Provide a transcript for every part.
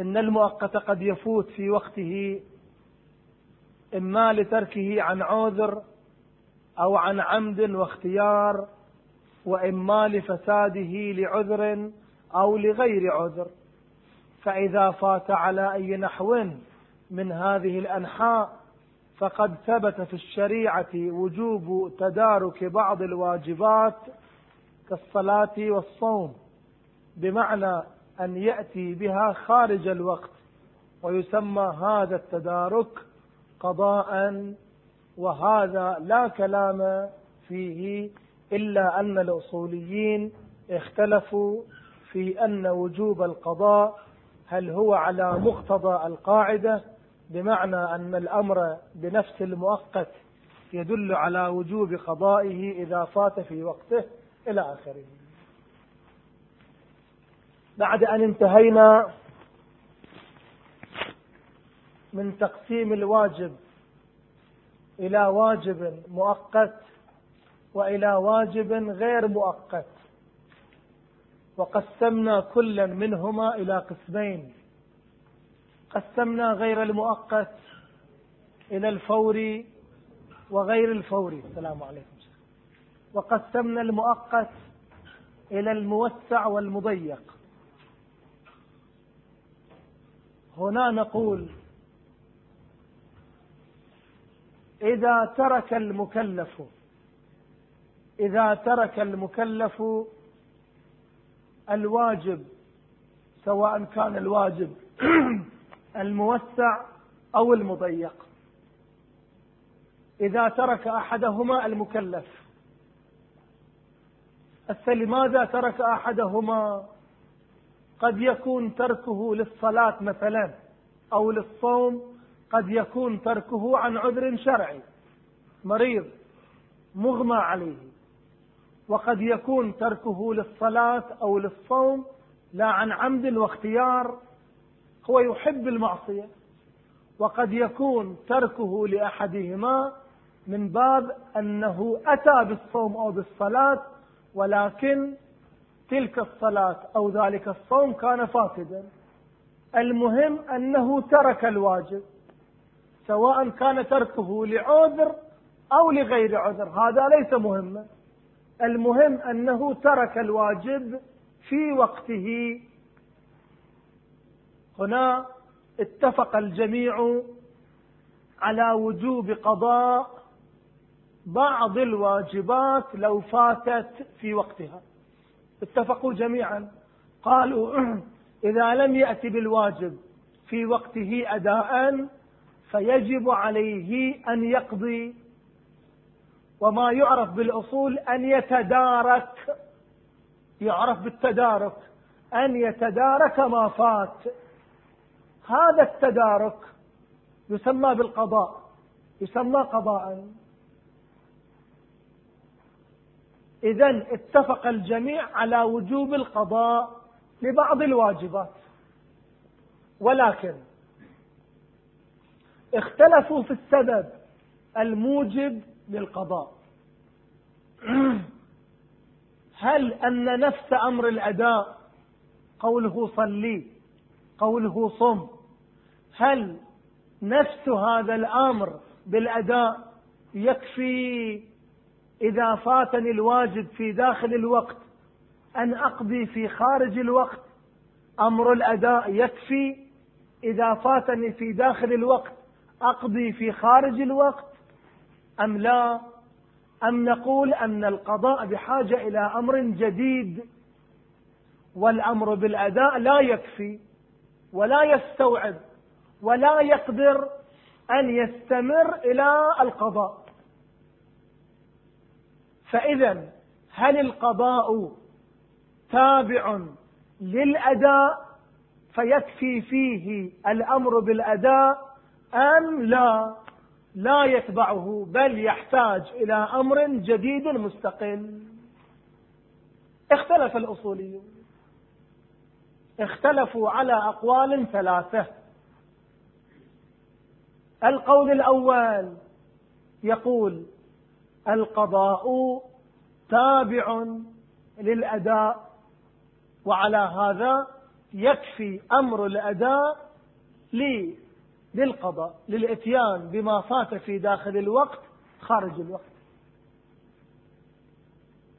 إن المؤقت قد يفوت في وقته إما لتركه عن عذر أو عن عمد واختيار وإما لفساده لعذر أو لغير عذر. فإذا فات على أي نحو من هذه الأنحاء فقد ثبت في الشريعة وجوب تدارك بعض الواجبات كالصلاة والصوم. بمعنى أن يأتي بها خارج الوقت ويسمى هذا التدارك قضاء وهذا لا كلام فيه إلا أن الأصوليين اختلفوا في أن وجوب القضاء هل هو على مقتضى القاعدة بمعنى أن الأمر بنفس المؤقت يدل على وجوب قضائه إذا فات في وقته إلى آخره. بعد أن انتهينا من تقسيم الواجب إلى واجب مؤقت وإلى واجب غير مؤقت. وقسمنا كلا منهما إلى قسمين. قسمنا غير المؤقت إلى الفوري وغير الفوري السلام عليكم. وقسمنا المؤقت إلى الموسع والمضيق. هنا نقول إذا ترك المكلف إذا ترك المكلف الواجب سواء كان الواجب الموسع أو المضيق. إذا ترك أحدهما المكلف لماذا ترك أحدهما؟ قد يكون تركه للصلاة مثلا أو للصوم قد يكون تركه عن عذر شرعي مريض مغمى عليه. وقد يكون تركه للصلاة أو للصوم لا عن عمد واختيار هو يحب المعصية. وقد يكون تركه لأحدهما من باب أنه أتى بالصوم أو بالصلاة ولكن تلك الصلاة أو ذلك الصوم كان فاسدا. المهم أنه ترك الواجب سواء كان تركه لعذر أو لغير عذر هذا ليس مهما. المهم أنه ترك الواجب في وقته. هنا اتفق الجميع على وجوب قضاء بعض الواجبات لو فاتت في وقتها. اتفقوا جميعا. قالوا إذا لم يأتي بالواجب في وقته أداء فيجب عليه أن يقضي. وما يعرف بالأصول أن يتدارك يعرف بالتدارك أن يتدارك ما فات. هذا التدارك يسمى بالقضاء يسمى قضاء. إذا اتفق الجميع على وجوب القضاء لبعض الواجبات. ولكن اختلفوا في السبب الموجب للقضاء. هل أن نفس أمر الأداء؟ قوله صلي قوله صم. هل نفس هذا الأمر بالأداء يكفي إذا فاتني الواجب في داخل الوقت أن أقضي في خارج الوقت أمر الأداء يكفي. إذا فاتني في داخل الوقت أقضي في خارج الوقت. أم لا؟ أم نقول أن القضاء بحاجة إلى أمر جديد والأمر بالأداء لا يكفي ولا يستوعب ولا يقدر أن يستمر إلى القضاء. فإذا هل القضاء تابع للأداء فيكفي فيه الأمر بالأداء أم لا؟ لا يتبعه بل يحتاج إلى أمر جديد مستقل. اختلف الأصوليون. اختلفوا على أقوال ثلاثة. القول الأول يقول القضاء تابع للأداء وعلى هذا يكفي أمر الأداء للقضاء للإتيان بما فات في داخل الوقت خارج الوقت.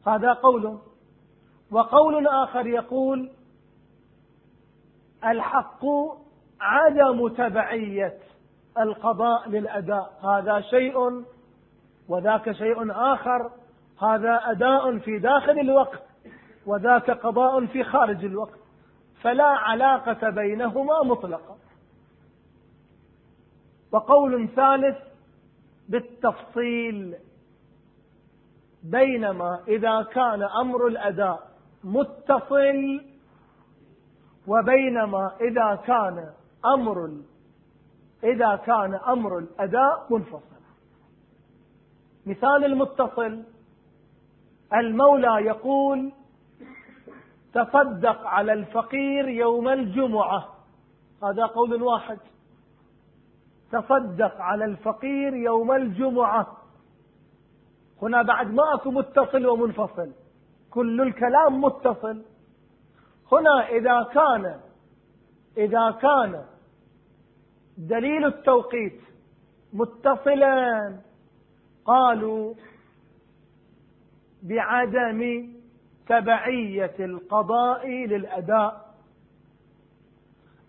هذا قول. وقول آخر يقول الحق عدم تبعية القضاء للأداء. هذا شيء وذاك شيء آخر هذا أداء في داخل الوقت وذاك قضاء في خارج الوقت فلا علاقة بينهما مطلقا وقول ثالث بالتفصيل بينما إذا كان أمر الأداء متصل وبينما إذا كان أمر إذا كان أمر الأداء منفصل. مثال المتصل. المولى يقول تصدق على الفقير يوم الجمعة. هذا قول واحد. تصدق على الفقير يوم الجمعة. هنا بعد ما أكو متصل ومنفصل. كل الكلام متصل. هنا إذا كان إذا كان دليل التوقيت متصلا. قالوا بعدم تبعية القضاء للأداء.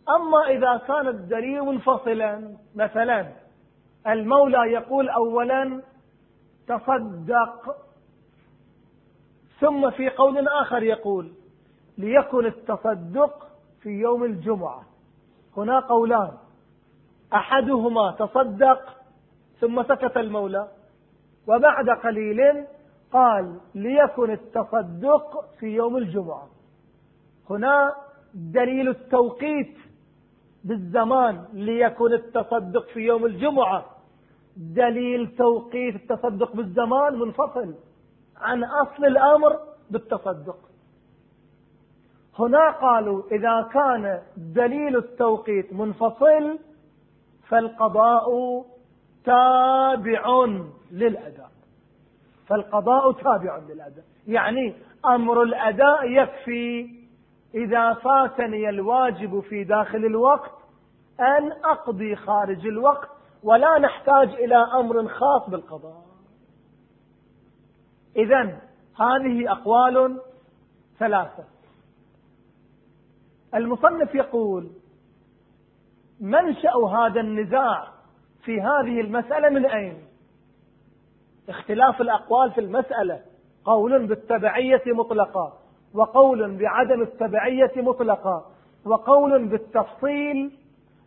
أما إذا كان الدليل منفصلا مثلا المولى يقول أولا تصدق ثم في قول آخر يقول ليكن التصدق في يوم الجمعة. هنا قولان أحدهما تصدق ثم سكت المولى. وبعد قليل قال ليكن التصدق في يوم الجمعة. هنا دليل التوقيت بالزمان ليكن التصدق في يوم الجمعة. دليل توقيت التصدق بالزمان منفصل عن أصل الأمر بالتصدق. هنا قالوا إذا كان دليل التوقيت منفصل فالقضاء تابع للأداء. فالقضاء تابع للأداء. يعني أمر الأداء يكفي إذا فاتني الواجب في داخل الوقت أن أقضي خارج الوقت ولا نحتاج إلى أمر خاص بالقضاء. إذا هذه أقوال ثلاثة. المصنف يقول منشأ هذا النزاع في هذه المسألة من أين؟ اختلاف الأقوال في المسألة. قول بالتبعية مطلقا وقول بعدم التبعية مطلقا وقول بالتفصيل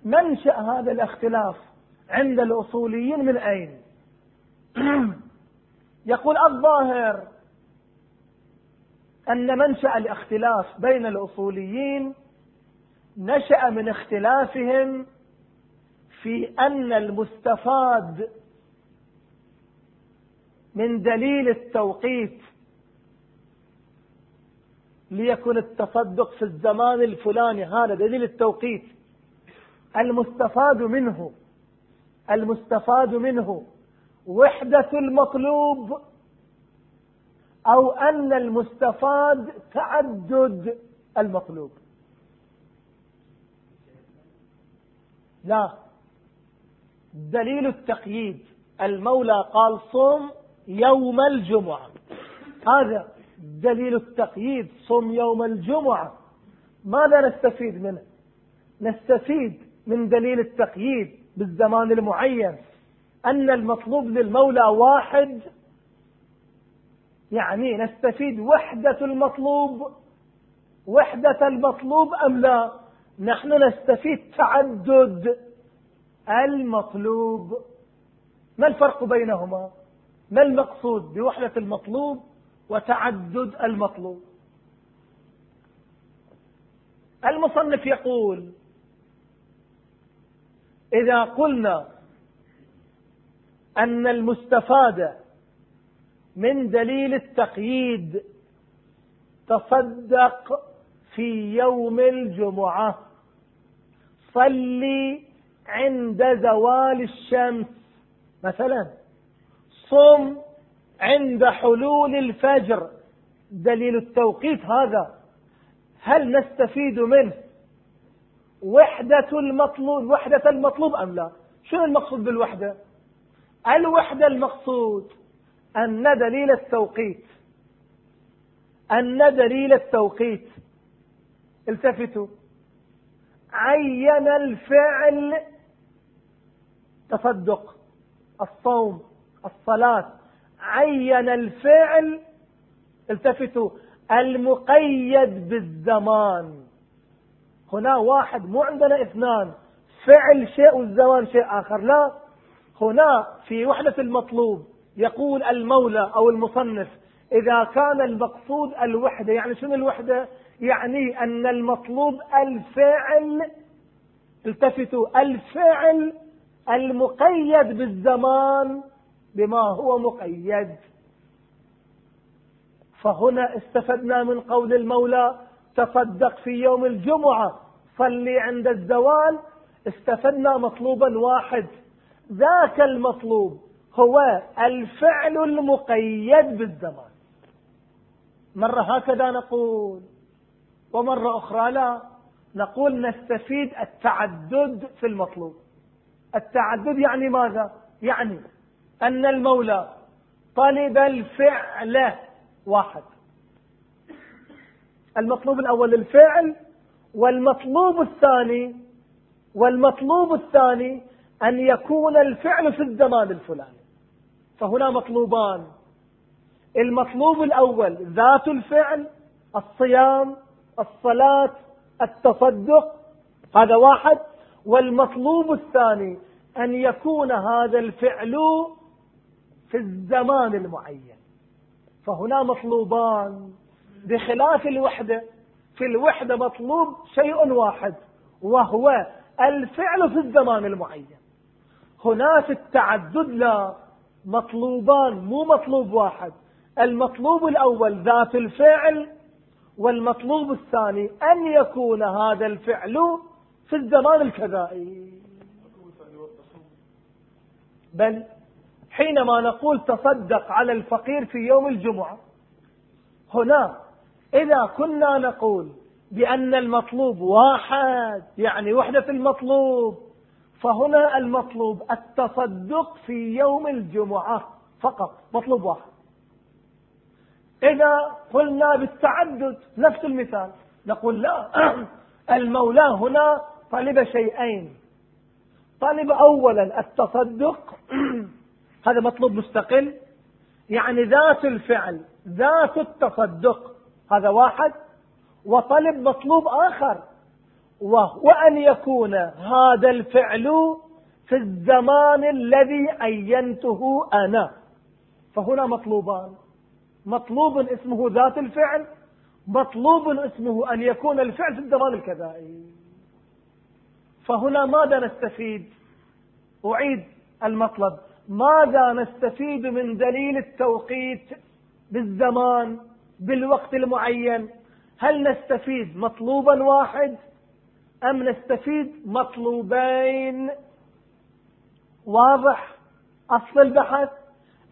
منشأ هذا الاختلاف عند الأصوليين من أين؟ يقول الظاهر أن منشأ الاختلاف بين الأصوليين نشأ من اختلافهم في أن المستفاد من دليل التوقيت ليكن التصدق في الزمان الفلاني. هذا دليل التوقيت. المستفاد منه المستفاد منه وحدة المطلوب أو أن المستفاد تعدد المطلوب. لا. دليل التقييد. المولى قال صم يوم الجمعة. هذا دليل التقييد. صم يوم الجمعة. ماذا نستفيد منه؟ نستفيد من دليل التقييد بالزمان المعين. أن المطلوب للمولى واحد. يعني نستفيد وحدة المطلوب. وحدة المطلوب أم لا؟ نحن نستفيد تعدد. المطلوب ما الفرق بينهما؟ ما المقصود بوحدة المطلوب وتعدد المطلوب؟ المصنف يقول إذا قلنا أن المستفاد من دليل التقييد تصدق في يوم الجمعة صلي عند زوال الشمس. مثلا صم عند حلول الفجر. دليل التوقيت هذا. هل نستفيد منه؟ وحدة المطلوب وحدة المطلوب أم لا؟ شنو المقصود بالوحدة؟ الوحدة المقصود أن دليل التوقيت. أن دليل التوقيت. التفتوا. عين الفعل تصدق الصوم الصلاة عين الفعل التفتوا المقيد بالزمان. هنا واحد مو عندنا اثنان. فعل شيء والزمان شيء آخر. لا هنا في وحدة المطلوب يقول المولى أو المصنف إذا كان المقصود الوحدة يعني شنو الوحدة؟ يعني أن المطلوب الفعل التفتوا الفعل المقيد بالزمان بما هو مقيد. فهنا استفدنا من قول المولى تصدق في يوم الجمعة صلي عند الزوال. استفدنا مطلوبا واحد. ذاك المطلوب هو الفعل المقيد بالزمان. مرة هكذا نقول ومرة أخرى لا. نقول نستفيد التعدد في المطلوب. التعدد يعني ماذا؟ يعني أن المولى طلب الفعل واحد. المطلوب الأول الفعل والمطلوب الثاني والمطلوب الثاني أن يكون الفعل في الزمان الفلاني. فهنا مطلوبان. المطلوب الأول ذات الفعل الصيام الصلاة التصدق هذا واحد. والمطلوب الثاني أن يكون هذا الفعل في الزمان المعين. فهنا مطلوبان. بخلاف الوحدة في الوحدة مطلوب شيء واحد وهو الفعل في الزمان المعين. هنا في التعدد لا مطلوبان مو مطلوب واحد. المطلوب الأول ذات الفعل والمطلوب الثاني أن يكون هذا الفعل في الزمان الكذائي. بل حينما نقول تصدق على الفقير في يوم الجمعة هنا إذا كنا نقول بأن المطلوب واحد يعني وحدة المطلوب فهنا المطلوب التصدق في يوم الجمعة فقط مطلوب واحد. إذا قلنا بالتعدد نفس المثال نقول لا المولى هنا طلب شيئين. طلب أولا التصدق. هذا مطلوب مستقل. يعني ذات الفعل ذات التصدق. هذا واحد. وطلب مطلوب آخر. وهو أن يكون هذا الفعل في الزمان الذي عينته أنا. فهنا مطلوبان. مطلوب اسمه ذات الفعل. مطلوب اسمه أن يكون الفعل في الزمان الكذائي. فهنا ماذا نستفيد؟ أعيد المطلب. ماذا نستفيد من دليل التوقيت بالزمان بالوقت المعين؟ هل نستفيد مطلوبا واحد أم نستفيد مطلوبين؟ واضح؟ أصل البحث.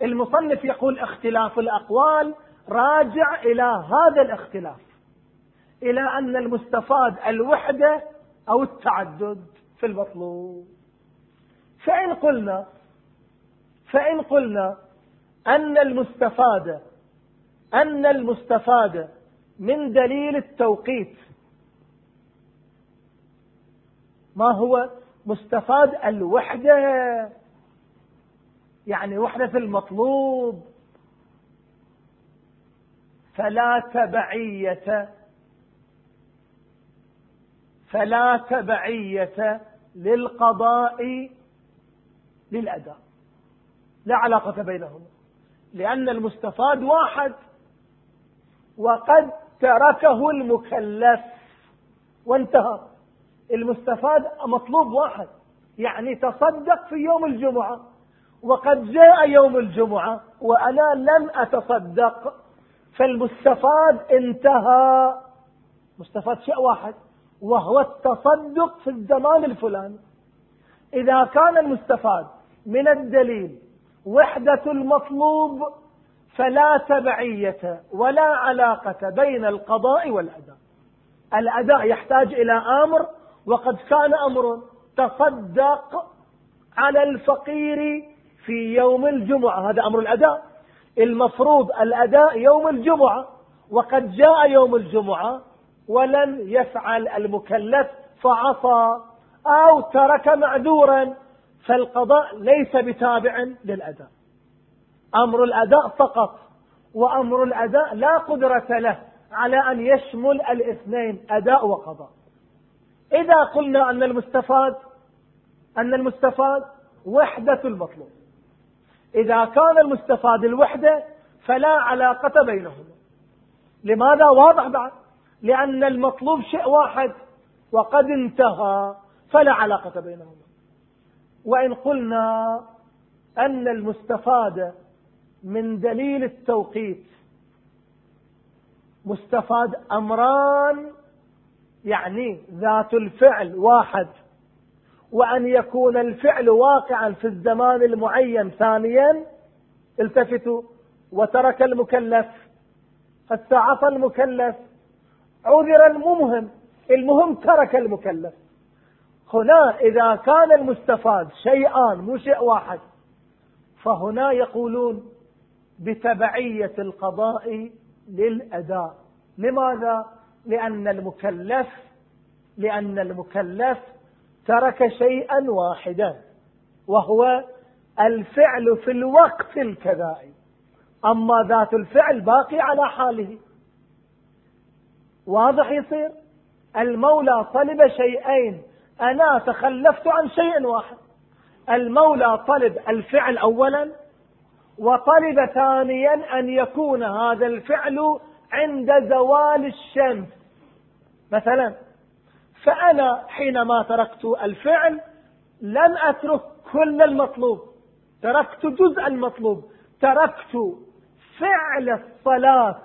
المصنف يقول اختلاف الأقوال راجع إلى هذا الاختلاف إلى أن المستفاد الوحدة أو التعدد في المطلوب. فإن قلنا فإن قلنا أن المستفاد أن المستفاد من دليل التوقيت ما هو؟ مستفاد الوحدة. يعني وحدة المطلوب. فلا تبعية فلا تبعية للقضاء للأداء. لا علاقة بينهما لأن المستفاد واحد وقد تركه المكلف وانتهى. المستفاد مطلوب واحد يعني تصدق في يوم الجمعة. وقد جاء يوم الجمعة وأنا لم أتصدق فالمستفاد انتهى. مستفاد شيء واحد. وهو التصدق في الزمان الفلاني. إذا كان المستفاد من الدليل وحدة المطلوب فلا تبعية ولا علاقة بين القضاء والأداء. الأداء يحتاج إلى أمر وقد كان أمر تصدق على الفقير في يوم الجمعة. هذا أمر الأداء. المفروض الأداء يوم الجمعة وقد جاء يوم الجمعة ولم يفعل المكلف فعصى أو ترك معذورا فالقضاء ليس بتابع للأداء. أمر الأداء فقط وأمر الأداء لا قدرة له على أن يشمل الاثنين أداء وقضاء. إذا قلنا أن المستفاد أن المستفاد وحدة المطلوب. إذا كان المستفاد الوحدة فلا علاقة بينهما. لماذا واضح بعد؟ لأن المطلوب شيء واحد وقد انتهى فلا علاقة بينهما. وإن قلنا أن المستفاد من دليل التوقيت مستفاد أمران يعني ذات الفعل واحد وأن يكون الفعل واقعا في الزمان المعين ثانيا التفتوا وترك المكلف فاستعصى المكلف عذر المهم المهم ترك المكلف. هنا إذا كان المستفاد شيئان مو شيء واحد فهنا يقولون بتبعية القضاء للأداء. لماذا؟ لأن المكلف لأن المكلف ترك شيئا واحدا وهو الفعل في الوقت الكذائي. أما ذات الفعل باقي على حاله. واضح يصير؟ المولى طلب شيئين. أنا تخلفت عن شيء واحد. المولى طلب الفعل أولا وطلب ثانيا أن يكون هذا الفعل عند زوال الشمس. مثلا فأنا حينما تركت الفعل لم أترك كل المطلوب. تركت جزء المطلوب. تركت فعل الصلاة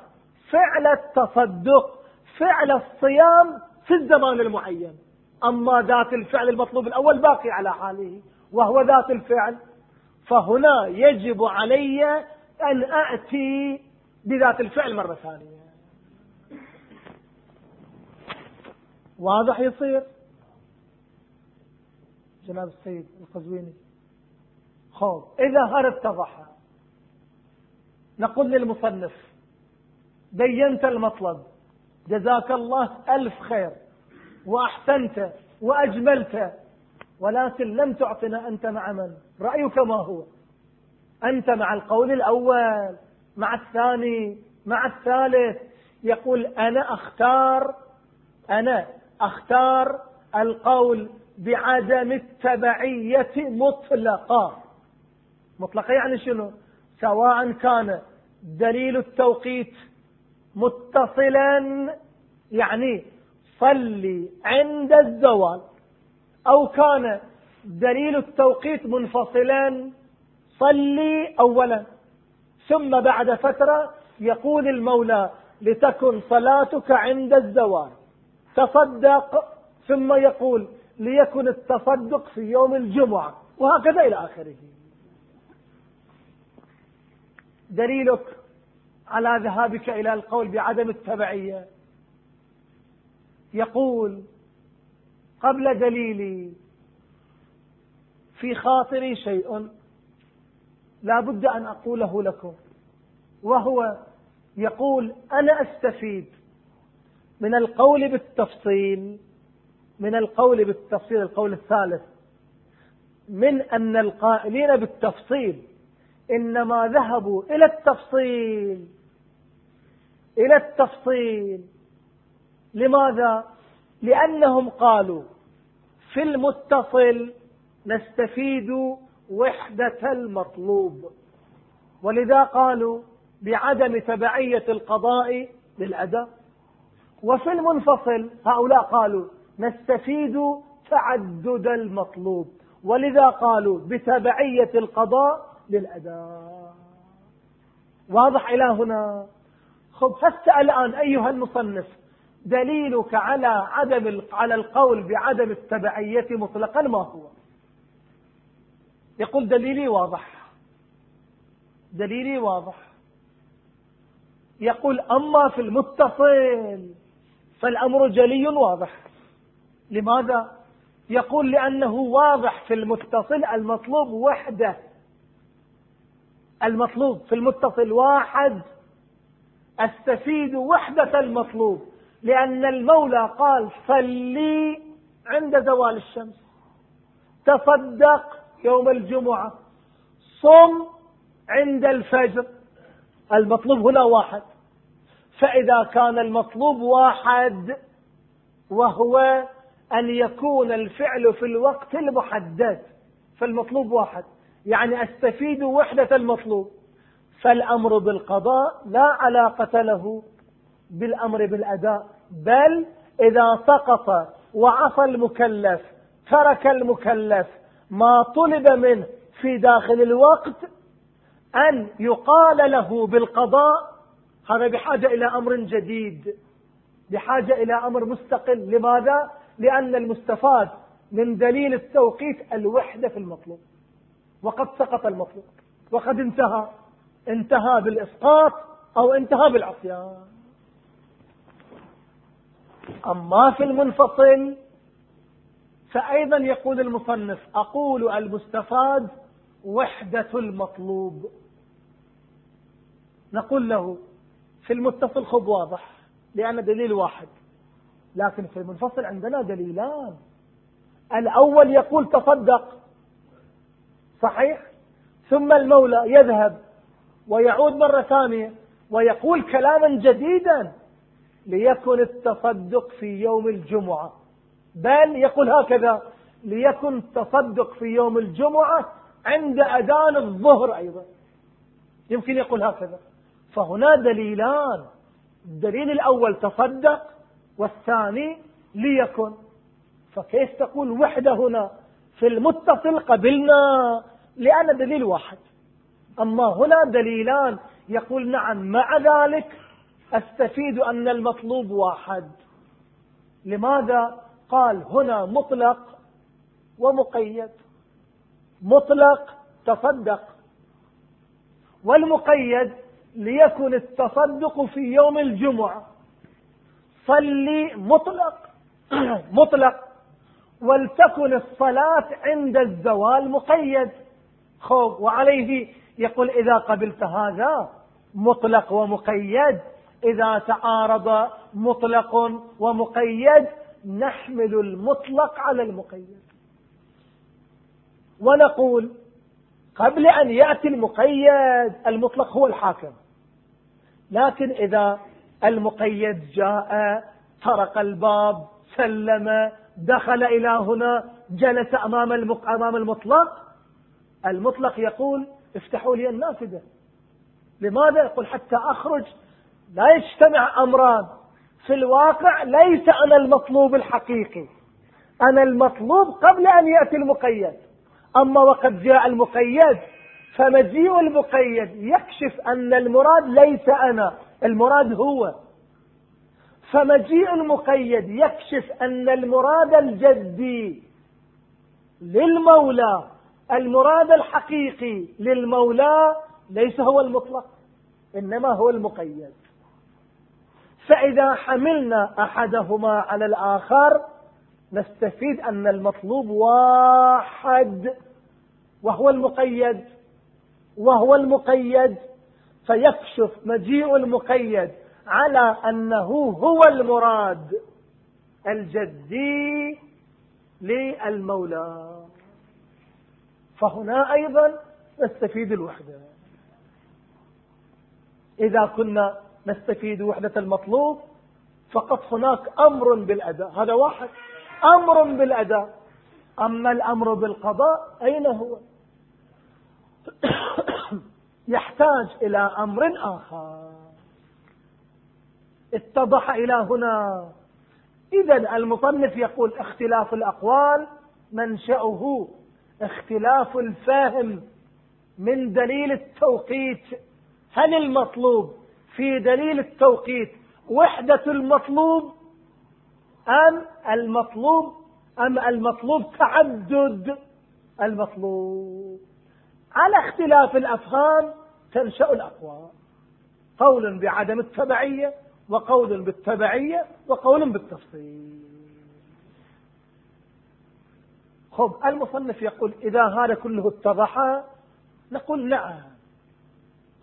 فعل التصدق. فعل الصيام في الزمان المعين. أما ذات الفعل المطلوب الأول باقي على حاله وهو ذات الفعل. فهنا يجب علي أن أأتي بذات الفعل مرة ثانية. واضح يصير؟ جناب السيد القزويني. خوف. إذا هل اتضح نقول للمصنف بينت المطلب. جزاك الله ألف خير. وأحسنت وأجملت. ولكن لم تعطنا أنت مع من؟ رأيك ما هو؟ أنت مع القول الأول مع الثاني مع الثالث. يقول أنا أختار أنا أختار القول بعدم التبعية مطلقا. مطلقا يعني شنو؟ سواء كان دليل التوقيت متصلا يعني صلي عند الزوال أو كان دليل التوقيت منفصلا صلي أولا. ثم بعد فترة يقول المولى لتكن صلاتك عند الزوال. تصدق ثم يقول ليكن التصدق في يوم الجمعة. وهكذا إلى آخره. دليلك على ذهابك إلى القول بعدم التبعية. يقول قبل دليلي في خاطري شيء لا بد أن أقوله لكم وهو يقول أنا أستفيد من القول بالتفصيل من القول بالتفصيل القول الثالث من أن القائلين بالتفصيل إنما ذهبوا إلى التفصيل. إلى التفصيل. لماذا؟ لأنهم قالوا في المتصل نستفيد وحدة المطلوب. ولذا قالوا بعدم تبعية القضاء للأداء. وفي المنفصل هؤلاء قالوا نستفيد تعدد المطلوب. ولذا قالوا بتبعية القضاء للأداء. واضح إلى هنا؟ خب حتى الآن أيها المصنف دليلك على عدم على القول بعدم التبعية مطلقا ما هو؟ يقول دليلي واضح دليلي واضح. يقول أما في المتصل فالأمر جلي واضح. لماذا؟ يقول لأنه واضح في المتصل المطلوب وحده المطلوب في المتصل واحد أستفيد وحدة المطلوب. لأن المولى قال صلي عند زوال الشمس. تصدق يوم الجمعة. صم عند الفجر. المطلوب هنا واحد. فإذا كان المطلوب واحد وهو أن يكون الفعل في الوقت المحدد. فالمطلوب واحد. يعني أستفيد وحدة المطلوب. فالأمر بالقضاء لا علاقة له بالأمر بالأداء بل إذا سقط وعصى المكلف ترك المكلف ما طلب منه في داخل الوقت أن يقال له بالقضاء هذا بحاجة إلى أمر جديد بحاجة إلى أمر مستقل لماذا؟ لأن المستفاد من دليل التوقيت الوحدة في المطلوب وقد سقط المطلوب وقد انتهى انتهى بالإسقاط أو انتهى بالعصيان. أما في المنفصل فأيضا يقول المصنف أقول المستفاد وحدة المطلوب. نقول له في المتصل خب واضح لأن دليل واحد. لكن في المنفصل عندنا دليلان. الأول يقول تصدق. صحيح؟ ثم المولى يذهب. ويعود مرة ثانية ويقول كلاما جديدا ليكن التصدق في يوم الجمعة. بل يقول هكذا ليكن التصدق في يوم الجمعة عند أذان الظهر أيضا. يمكن يقول هكذا. فهنا دليلان. الدليل الأول تصدق والثاني ليكن. فكيف تقول وحدة هنا؟ في المتصل قبلنا لأن دليل واحد. أما هنا دليلان. يقول نعم مع ذلك أستفيد أن المطلوب واحد. لماذا؟ قال هنا مطلق ومقيد. مطلق تصدق. والمقيد ليكن التصدق في يوم الجمعة. صلي مطلق. مطلق. ولتكن الصلاة عند الزوال مقيد. خوف. وعليه يقول إذا قبلت هذا مطلق ومقيد إذا تعارض مطلق ومقيد نحمل المطلق على المقيد. ونقول قبل أن يأتي المقيد المطلق هو الحاكم. لكن إذا المقيد جاء طرق الباب سلم دخل إلى هنا جلس أمام أمام المطلق المطلق يقول افتحوا لي النافذة لماذا؟ يقول حتى أخرج. لا يجتمع أمران. في الواقع ليس أنا المطلوب الحقيقي. أنا المطلوب قبل أن يأتي المقيد. أما وقد جاء المقيد فمجيء المقيد يكشف أن المراد ليس أنا المراد هو. فمجيء المقيد يكشف أن المراد الجدي للمولى. المراد الحقيقي للمولى ليس هو المطلق إنما هو المقيد. فإذا حملنا أحدهما على الآخر نستفيد أن المطلوب واحد وهو المقيد وهو المقيد. فيكشف مجيء المقيد على أنه هو المراد الجدي للمولى. فهنا أيضا نستفيد الوحدة. إذا كنا نستفيد وحدة المطلوب فقط هناك أمر بالأداء. هذا واحد. أمر بالأداء. أما الأمر بالقضاء أين هو؟ يحتاج إلى أمر آخر. اتضح إلى هنا. إذا المصنف يقول اختلاف الأقوال منشأه اختلاف الفهم من دليل التوقيت. هل المطلوب في دليل التوقيت وحدة المطلوب أم المطلوب أم المطلوب تعدد المطلوب؟ على اختلاف الأفهام تنشأ الأقوال. قول بعدم التبعية وقول بالتبعية وقول بالتفصيل. خب المصنف يقول إذا هذا كله اتضح نقول نعم.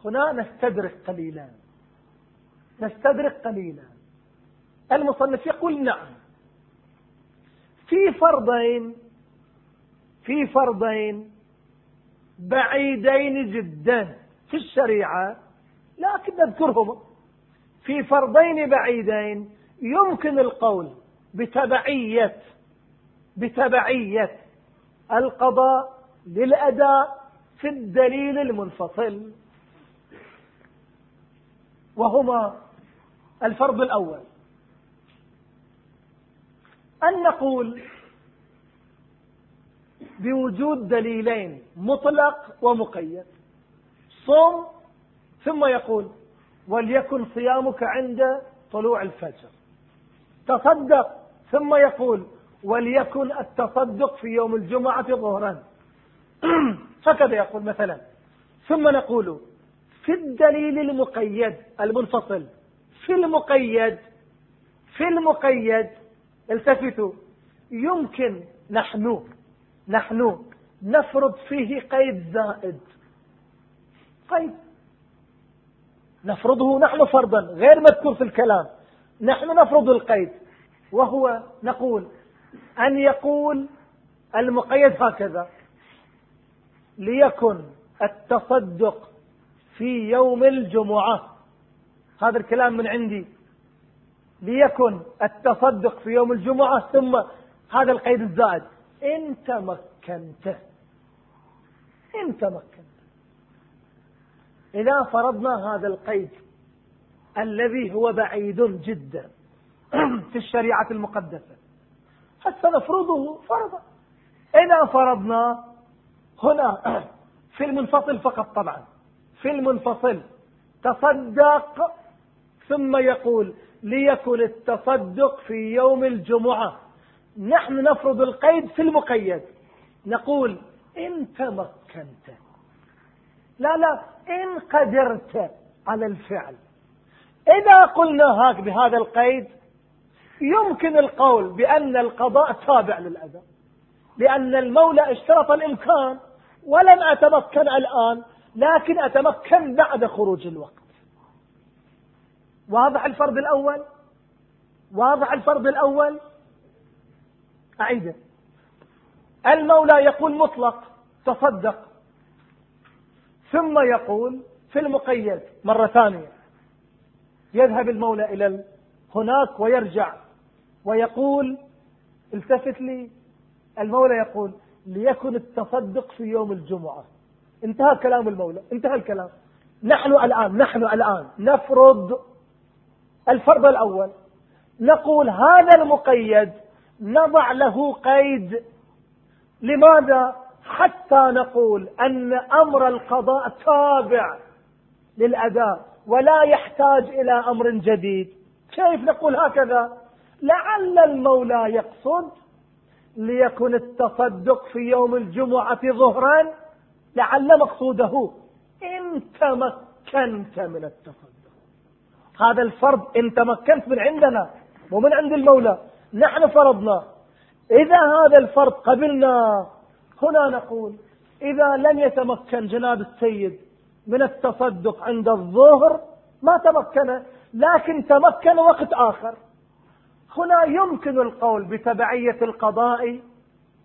هنا نستدرك قليلا. نستدرك قليلا. المصنف يقول نعم. في فرضين في فرضين بعيدين جدا في الشريعة لكن نذكرهما في فرضين بعيدين يمكن القول بتبعية بتبعية القضاء للأداء في الدليل المنفصل. وهما الفرض الأول. أن نقول بوجود دليلين مطلق ومقيد. صوم ثم يقول وليكن صيامك عند طلوع الفجر. تصدق ثم يقول وليكن التصدق في يوم الجمعة ظهرا. هكذا يقول مثلا. ثم نقول في الدليل المقيد المنفصل في المقيد في المقيد التفتوا يمكن نحن نحن نفرض فيه قيد زائد. قيد نفرضه نحن فرضا غير مذكور في الكلام. نحن نفرض القيد. وهو نقول أن يقول المقيد هكذا ليكن التصدق في يوم الجمعة. هذا الكلام من عندي. ليكن التصدق في يوم الجمعة ثم هذا القيد الزائد إن تمكنت. إن تمكنت. إذا فرضنا هذا القيد الذي هو بعيد جدا في الشريعة المقدسة حتى نفرضه فرضا إذا فرضنا هنا في المنفصل فقط طبعا. في المنفصل تصدق ثم يقول ليكن التصدق في يوم الجمعة. نحن نفرض القيد في المقيد. نقول إن تمكنت. لا لا إن قدرت على الفعل. إذا قلنا هاك بهذا القيد يمكن القول بأن القضاء تابع للأداء لأن المولى اشترط الإمكان ولم أتمكن الآن لكن أتمكن بعد خروج الوقت. واضح الفرض الأول؟ واضح الفرض الأول؟ أعيده. المولى يقول مطلق تصدق. ثم يقول في المقيد مرة ثانية يذهب المولى إلى هناك ويرجع. ويقول التفت لي المولى يقول ليكن التصدق في يوم الجمعة. انتهى كلام المولى انتهى الكلام. نحن الآن نحن الآن نفرض الفرض الأول. نقول هذا المقيد نضع له قيد. لماذا؟ حتى نقول أن أمر القضاء تابع للأداء ولا يحتاج إلى أمر جديد. كيف نقول هكذا؟ لعل المولى يقصد ليكن التصدق في يوم الجمعة ظهرا لعل مقصوده إن تمكنت من التصدق. هذا الفرض إن تمكنت من عندنا مو من عند المولى نحن فرضنا. إذا هذا الفرض قبلنا هنا نقول إذا لم يتمكن جناب السيد من التصدق عند الظهر ما تمكن لكن تمكن وقت آخر. هنا يمكن القول بتبعية القضاء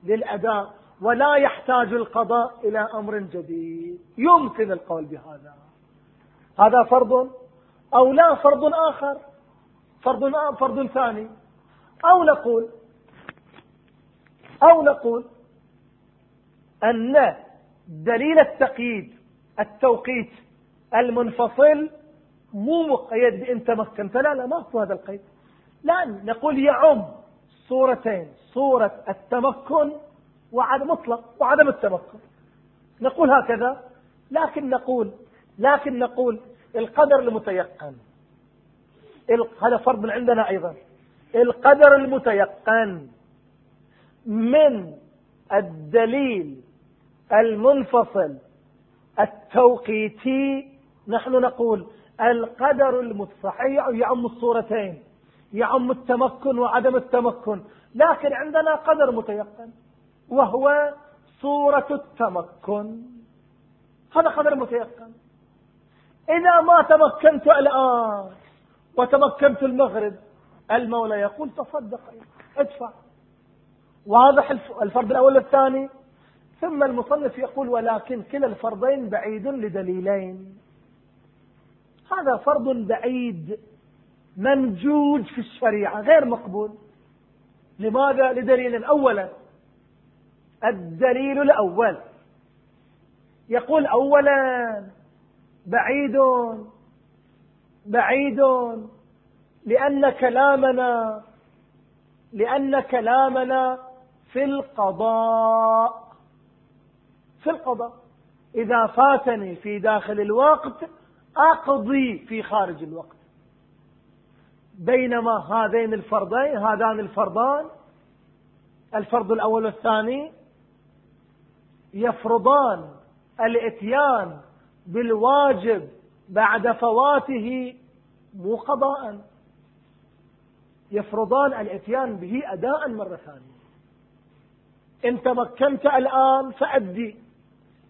للأداء ولا يحتاج القضاء إلى أمر جديد. يمكن القول بهذا. هذا فرض أو لا فرض آخر؟ فرض فرض ثاني. أو نقول أو نقول أن دليل التقييد التوقيت المنفصل مو مقيد بإن تمكنت. لا لا ما هو هذا القيد. لا نقول يعم صورتين صورة التمكن وعدم مطلق وعدم التمكن. نقول هكذا لكن نقول لكن نقول القدر المتيقن. هذا فرض من عندنا أيضا. القدر المتيقن من الدليل المنفصل التوقيتي نحن نقول القدر المتصحيح يعم الصورتين. يعم التمكن وعدم التمكن لكن عندنا قدر متيقن وهو صورة التمكن. هذا قدر متيقن. إذا ما تمكنت الآن وتمكنت المغرب المولى يقول تصدق ادفع. واضح الفرض الأول والثاني. ثم المصنف يقول ولكن كلا الفرضين بعيد لدليلين. هذا فرض بعيد منجوج في الشريعة غير مقبول. لماذا؟ لدليل أولا الدليل الأول. يقول أولا بعيد بعيد لأن كلامنا لأن كلامنا في القضاء. في القضاء. إذا فاتني في داخل الوقت أقضي في خارج الوقت. بينما هذين الفرضين هذان الفرضان الفرض الأول والثاني يفرضان الإتيان بالواجب بعد فواته مو قضاء. يفرضان الإتيان به أداء مرة ثانية. إن تمكنت الآن فأدي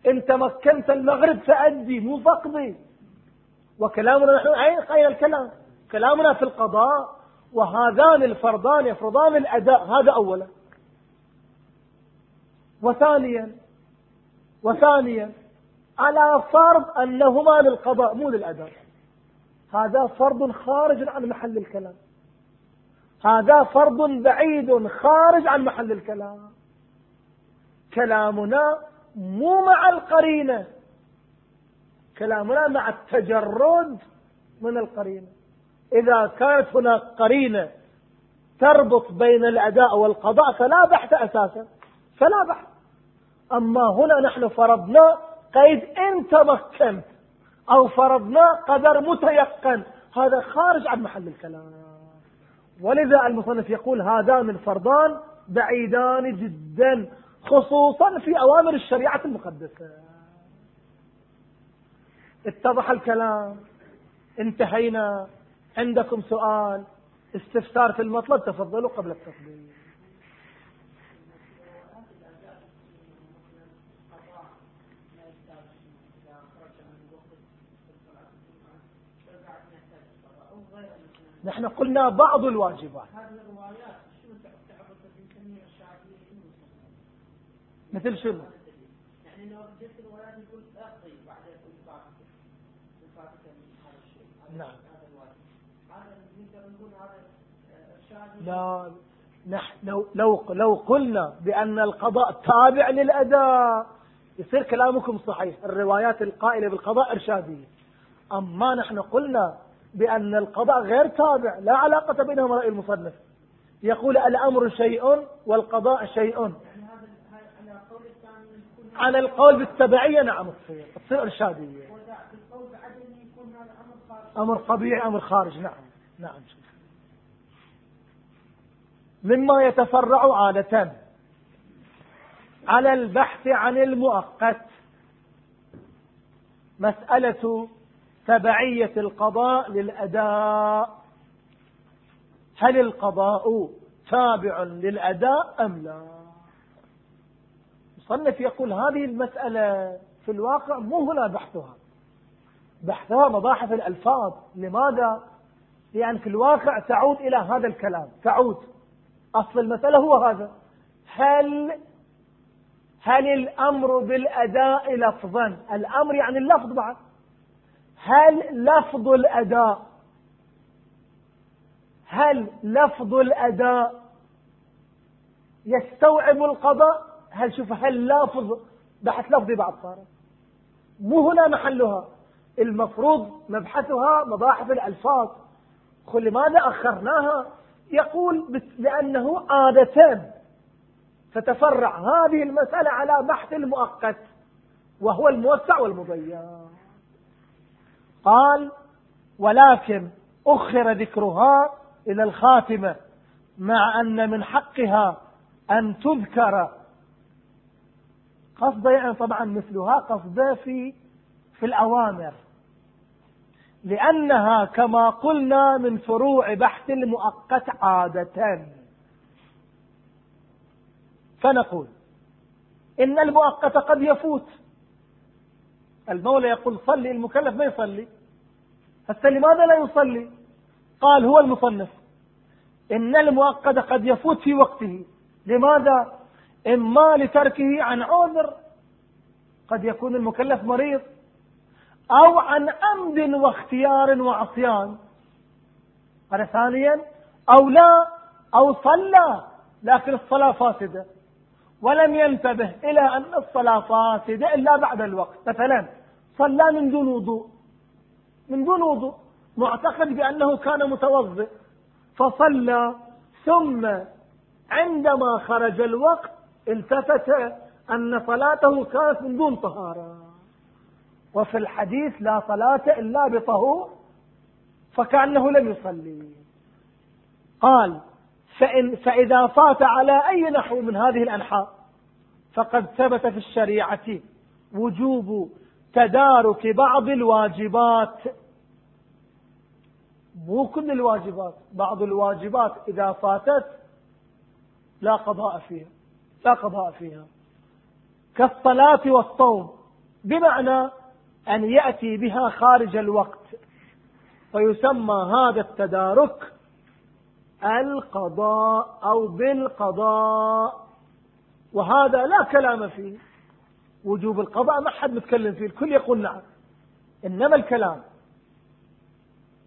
إن تمكنت المغرب فأدي مو فقضي. وكلامنا نحن أين الكلام. كلامنا في القضاء وهذان الفرضان يفرضان الأداء. هذا أولا. وثانيا وثانيا على فرض أنهما للقضاء مو للأداء. هذا فرض خارج عن محل الكلام. هذا فرض بعيد خارج عن محل الكلام. كلامنا مو مع القرينة. كلامنا مع التجرد من القرينة. إذا كانت هناك قرينة تربط بين الأداء والقضاء فلا بحث أساسا فلا بحث. أما هنا نحن فرضنا قيد إن تمكنت أو فرضنا قدر متيقن. هذا خارج عن محل الكلام. ولذا المصنف يقول هذان الفرضان بعيدان جدا خصوصا في أوامر الشريعة المقدسة. اتضح الكلام. انتهينا. عندكم سؤال؟ استفسار في المطلب تفضلوا قبل التطبيق. نحن قلنا بعض الواجبات. مثل شنو؟ يعني لو يقول نعم. لا نحن لو لو لو قلنا بأن القضاء تابع للأداء يصير كلامكم صحيح. الروايات القائلة بالقضاء إرشادية. أما نحن قلنا بأن القضاء غير تابع لا علاقة بينهما رأي المصنف. يقول الأمر شيء والقضاء شيء. على القول بالتبعية نعم تصير. تصير إرشادية. أمر طبيعي أمر خارج. نعم. نعم. مما يتفرع عادة على البحث عن المؤقت. مسألة تبعية القضاء للأداء. هل القضاء تابع للأداء أم لا؟ مصنف يقول هذه المسألة في الواقع مو هنا بحثها. بحثها مباحث الألفاظ. لماذا؟ لأن في الواقع تعود إلى هذا الكلام. تعود. أصل المسألة هو هذا. هل هل الأمر بالأداء لفظا؟ الأمر يعني اللفظ بعد. هل لفظ الأداء؟ هل لفظ الأداء يستوعب القضاء؟ هل شوف هل لفظ بحث لفظي بعد صار؟ مو هنا محلها. المفروض مبحثها مباحث الألفاظ. قل لماذا أخرناها؟ يقول لأنه عادتان فتفرع هذه المسألة على بحث المؤقت وهو الموسع والمضيق قال ولكن أخر ذكرها إلى الخاتمة مع أن من حقها أن تذكر قصد يعني طبعا مثلها قصد في في الأوامر. لأنها كما قلنا من فروع بحث المؤقت عادة. فنقول إن المؤقت قد يفوت. المولى يقول صلي المكلف ما يصلي. هسه لماذا لا يصلي؟ قال هو المصنف. إن المؤقت قد يفوت في وقته. لماذا؟ إما لتركه عن عذر. قد يكون المكلف مريض. أو عن أمد واختيار وعصيان. هذا ثانيا أو لا أو صلى لكن الصلاة فاسدة. ولم ينتبه إلى أن الصلاة فاسدة إلا بعد الوقت. مثلا صلى من دون وضوء. من دون وضوء. معتقد بأنه كان متوضئ. فصلى ثم عندما خرج الوقت التفت أن صلاته كانت من دون طهارة. وفي الحديث لا صلاة إلا بطهور فكأنه لم يصلي. قال فإن فإذا فات على أي نحو من هذه الأنحاء فقد ثبت في الشريعة وجوب تدارك بعض الواجبات. مو كل الواجبات بعض الواجبات إذا فاتت لا قضاء فيها لا قضاء فيها. كالصلاة والصوم بمعنى أن يأتي بها خارج الوقت. ويسمى هذا التدارك القضاء أو بالقضاء. وهذا لا كلام فيه. وجوب القضاء ما حد متكلم فيه. الكل يقول نعم. إنما الكلام.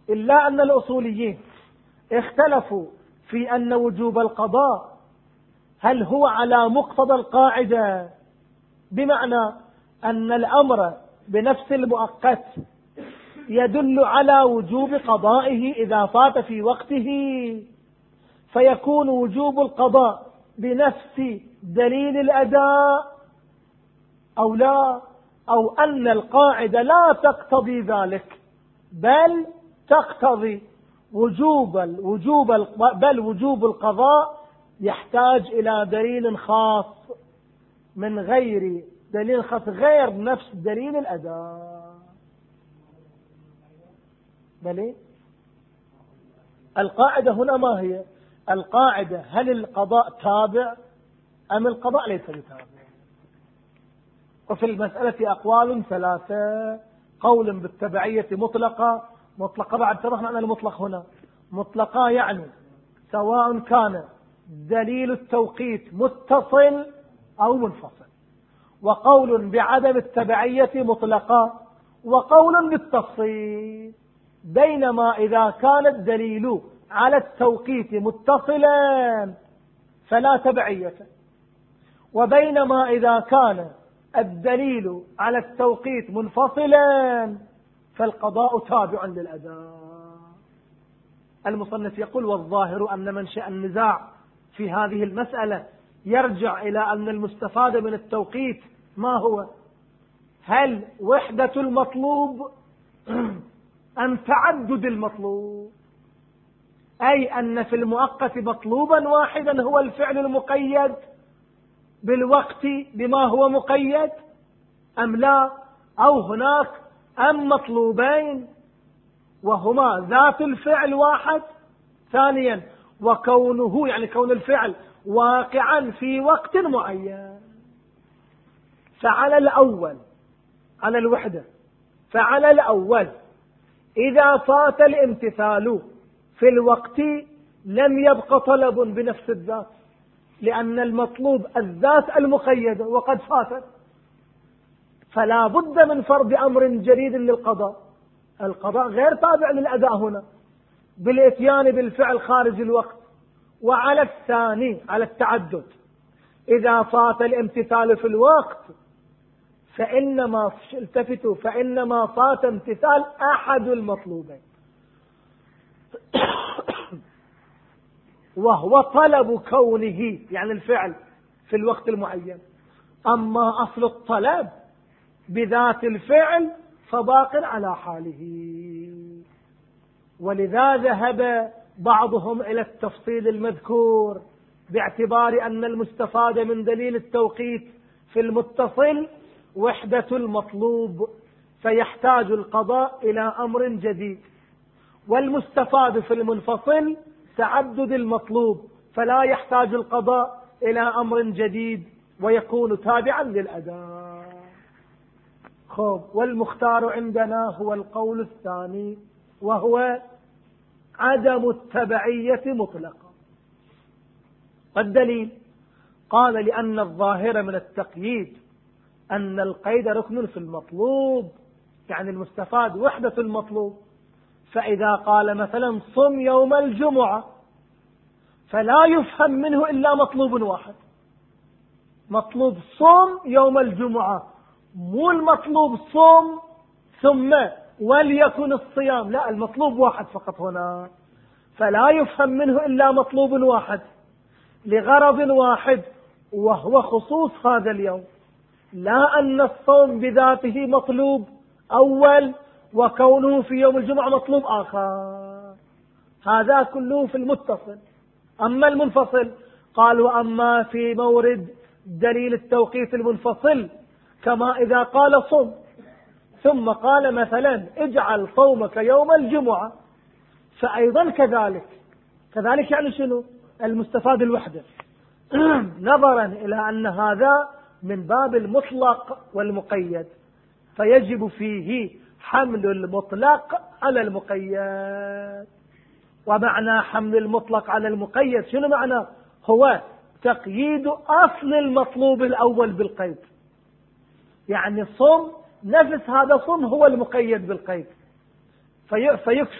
إلا أن الأصوليين اختلفوا في أن وجوب القضاء هل هو على مقتضى القاعدة. بمعنى أن الأمر بنفس المؤقت يدل على وجوب قضائه إذا فات في وقته فيكون وجوب القضاء بنفس دليل الأداء أو لا أو أن القاعدة لا تقتضي ذلك بل تقتضي وجوب وجوب بل وجوب القضاء يحتاج إلى دليل خاص من غير دليل خاص غير نفس دليل الأداء. بل القاعدة هنا ما هي؟ القاعدة هل القضاء تابع أم القضاء ليس بتابع؟ وفي المسألة أقوال ثلاثة. قول بالتبعية مطلقة. مطلقة بعد شرحنا أن المطلق هنا. مطلقة يعني سواء كان دليل التوقيت متصل أو منفصل. وقول بعدم التبعية مطلقة وقول بالتفصيل بينما إذا كان الدليل على التوقيت متصلا فلا تبعية. وبينما إذا كان الدليل على التوقيت منفصلا فالقضاء تابع للأداء المصنف يقول والظاهر أن منشأ النزاع في هذه المسألة يرجع إلى أن المستفاد من التوقيت ما هو؟ هل وحدة المطلوب أم تعدد المطلوب؟ أي أن في المؤقت مطلوبا واحدا هو الفعل المقيد بالوقت بما هو مقيد؟ أم لا؟ أو هناك أم مطلوبين؟ وهما ذات الفعل واحد. ثانيا وكونه يعني كون الفعل واقعا في وقت معين. فعلى الأول على الوحدة فعلى الأول. إذا فات الامتثال في الوقت لم يبق طلب بنفس الذات لأن المطلوب الذات المقيدة وقد فاتت. فلا بد من فرض أمر جديد للقضاء. القضاء غير تابع للأداء هنا. بالإتيان بالفعل خارج الوقت. وعلى الثاني على التعدد. إذا فات الامتثال في الوقت فإنما التفتوا فإنما فات امتثال أحد المطلوبين. وهو طلب كونه يعني الفعل في الوقت المعين. أما أصل الطلب بذات الفعل فباق على حاله. ولذا ذهب بعضهم إلى التفصيل المذكور باعتبار أن المستفاد من دليل التوقيت في المتصل وحدة المطلوب فيحتاج القضاء إلى أمر جديد. والمستفاد في المنفصل تعدد المطلوب فلا يحتاج القضاء إلى أمر جديد ويكون تابعا للأداء خب والمختار عندنا هو القول الثاني وهو عدم التبعية مطلقا. والدليل قال لأن الظاهر من التقييد أن القيد ركن في المطلوب يعني المستفاد وحدة المطلوب. فإذا قال مثلا صم يوم الجمعة فلا يفهم منه إلا مطلوب واحد. مطلوب صم يوم الجمعة مو المطلوب صم ثم وليكن الصيام. لا المطلوب واحد فقط هنا. فلا يفهم منه إلا مطلوب واحد لغرض واحد وهو خصوص هذا اليوم. لا أن الصوم بذاته مطلوب أول وكونه في يوم الجمعة مطلوب آخر. هذا كله في المتصل. أما المنفصل قال وأما في مورد دليل التوقيت المنفصل كما إذا قال صم. ثم قال مثلا اجعل صومك يوم الجمعة. فأيضا كذلك. كذلك يعني شنو؟ المستفاد الوحدة. نظرا إلى أن هذا من باب المطلق والمقيد. فيجب فيه حمل المطلق على المقيد. ومعنى حمل المطلق على المقيد شنو معنى؟ هو تقييد أصل المطلوب الأول بالقيد. يعني صم نفس هذا صم هو المقيد بالقيد.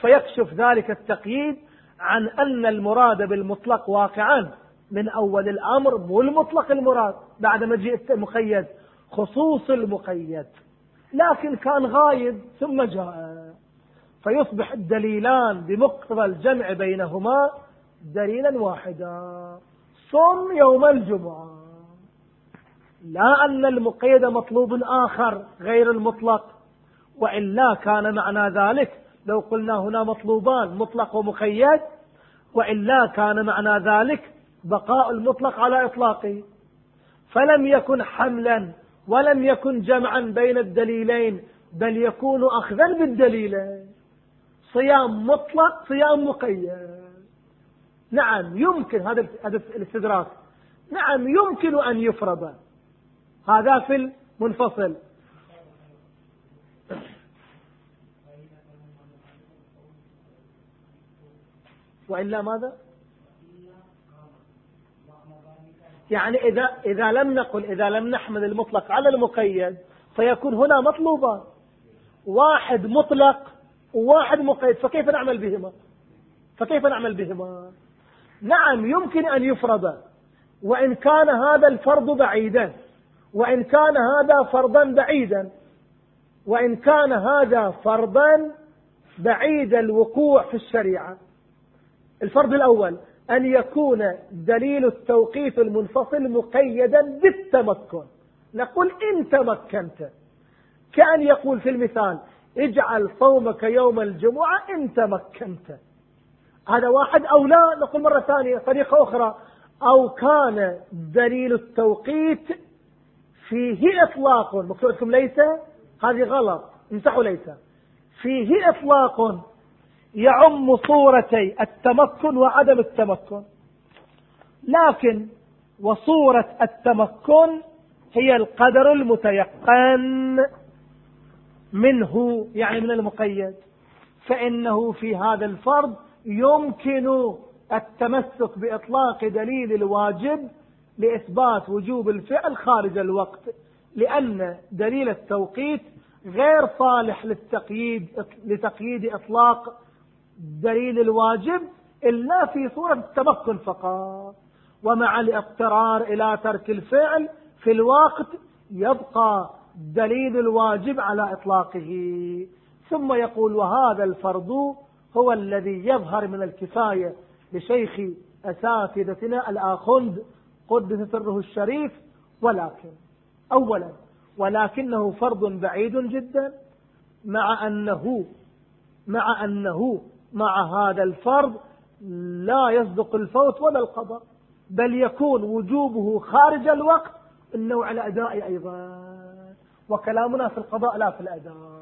فيكشف ذلك التقييد عن أن المراد بالمطلق واقعا. من أول الأمر مو المطلق المراد بعد مجيء المقيد خصوص المقيد. لكن كان غايب ثم جاء. فيصبح الدليلان بمقتضى الجمع بينهما دليلا واحدا. صم يوم الجمعة. لا أن المقيد مطلوب آخر غير المطلق وإلا كان معنى ذلك لو قلنا هنا مطلوبان مطلق ومقيد وإلا كان معنى ذلك بقاء المطلق على إطلاقه. فلم يكن حملا ولم يكن جمعا بين الدليلين بل يكون أخذا بالدليلين صيام مطلق صيام مقيد. نعم يمكن هذا الاستدراك. نعم يمكن أن يفرض هذا في المنفصل. وإلا ماذا؟ يعني إذا, إذا لم نقل إذا لم نحمل المطلق على المقيد فيكون هنا مطلوبان واحد مطلق وواحد مقيد فكيف نعمل بهما؟ فكيف نعمل بهما؟ نعم يمكن أن يفرض وإن كان هذا الفرض بعيدا. وإن كان هذا فرضا بعيدا. وإن كان هذا فرضا بعيد الوقوع في الشريعة. الفرض الأول أن يكون دليل التوقيف المنفصل مقيدا بالتمكن. نقول إن تمكنت. كأن يقول في المثال اجعل صومك يوم الجمعة إن تمكنت. هذا واحد أو لا؟ نقول مرة ثانية. طريقة أخرى أو كان دليل التوقيت فيه إطلاق مكتوب ليس؟ هذه غلط. امسحوا ليس. فيه إطلاق يعم صورتي التمكن وعدم التمكن. لكن وصورة التمكن هي القدر المتيقن منه يعني من المقيد. فإنه في هذا الفرض يمكن التمسك بإطلاق دليل الواجب لإثبات وجوب الفعل خارج الوقت لأن دليل التوقيت غير صالح للتقييد لتقييد إطلاق دليل الواجب إلا في صورة التمكن فقط. ومع الاضطرار إلى ترك الفعل في الوقت يبقى دليل الواجب على إطلاقه. ثم يقول وهذا الفرض هو الذي يظهر من الكفاية لشيخ أساتذتنا الآخند قدس سره الشريف ولكن أولا ولكنه فرض بعيد جدا مع أنه مع أنه مع هذا الفرض لا يصدق الفوت ولا القضاء بل يكون وجوبه خارج الوقت النوع الأداء أيضا وكلامنا في القضاء لا في الأداء.